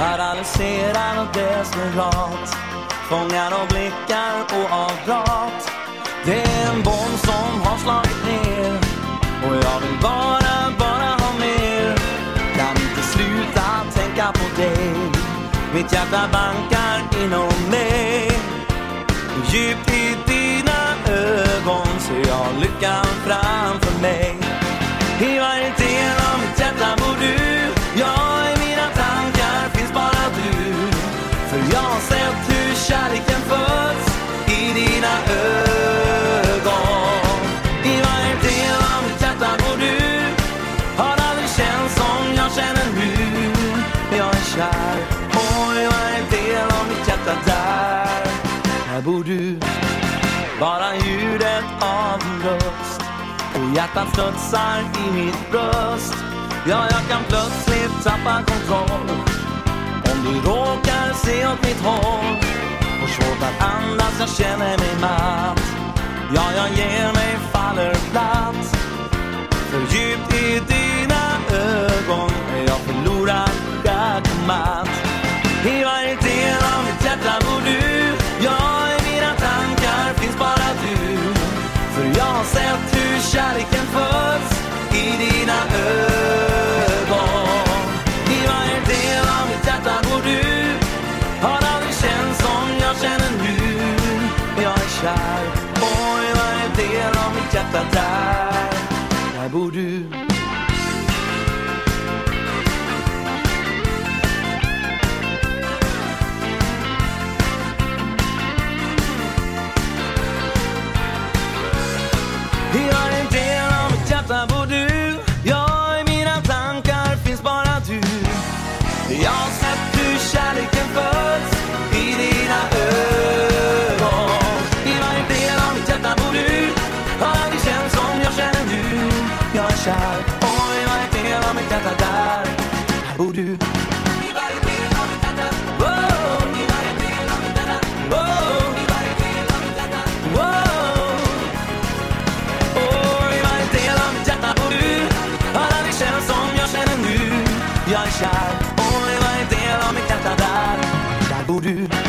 Paralyserad och desperat. Fångad av blickar och av prat. Det är en bomb som har slagit ner. Och jag vill bara, bara ha mer. Kan inte sluta tänka på dig. Mitt hjärta bankar inom mig. Djupt i dina ögon ser jag lyckan fram. Jag har sett hur kärleken föds i dina ögon. I varje del av mitt hjärta bor du. Har aldrig känt som jag känner nu. Jag är kär. Och i varje del av mitt hjärta där. Här bor du. Bara ljudet av din röst. Och hjärtat studsar i mitt bröst. Ja, jag kan plötsligt tappa kontroll. Om du råkar Ja, jag ger mig, faller platt. För djupt kär. Oj, vad varje del av mitt hjärta där Där bor du. Jag är kär. Oj, vad varje fel om mitt hjärta där? Här bor du. Jag är kär oj vad är del av mitt hjärta där Där bor du.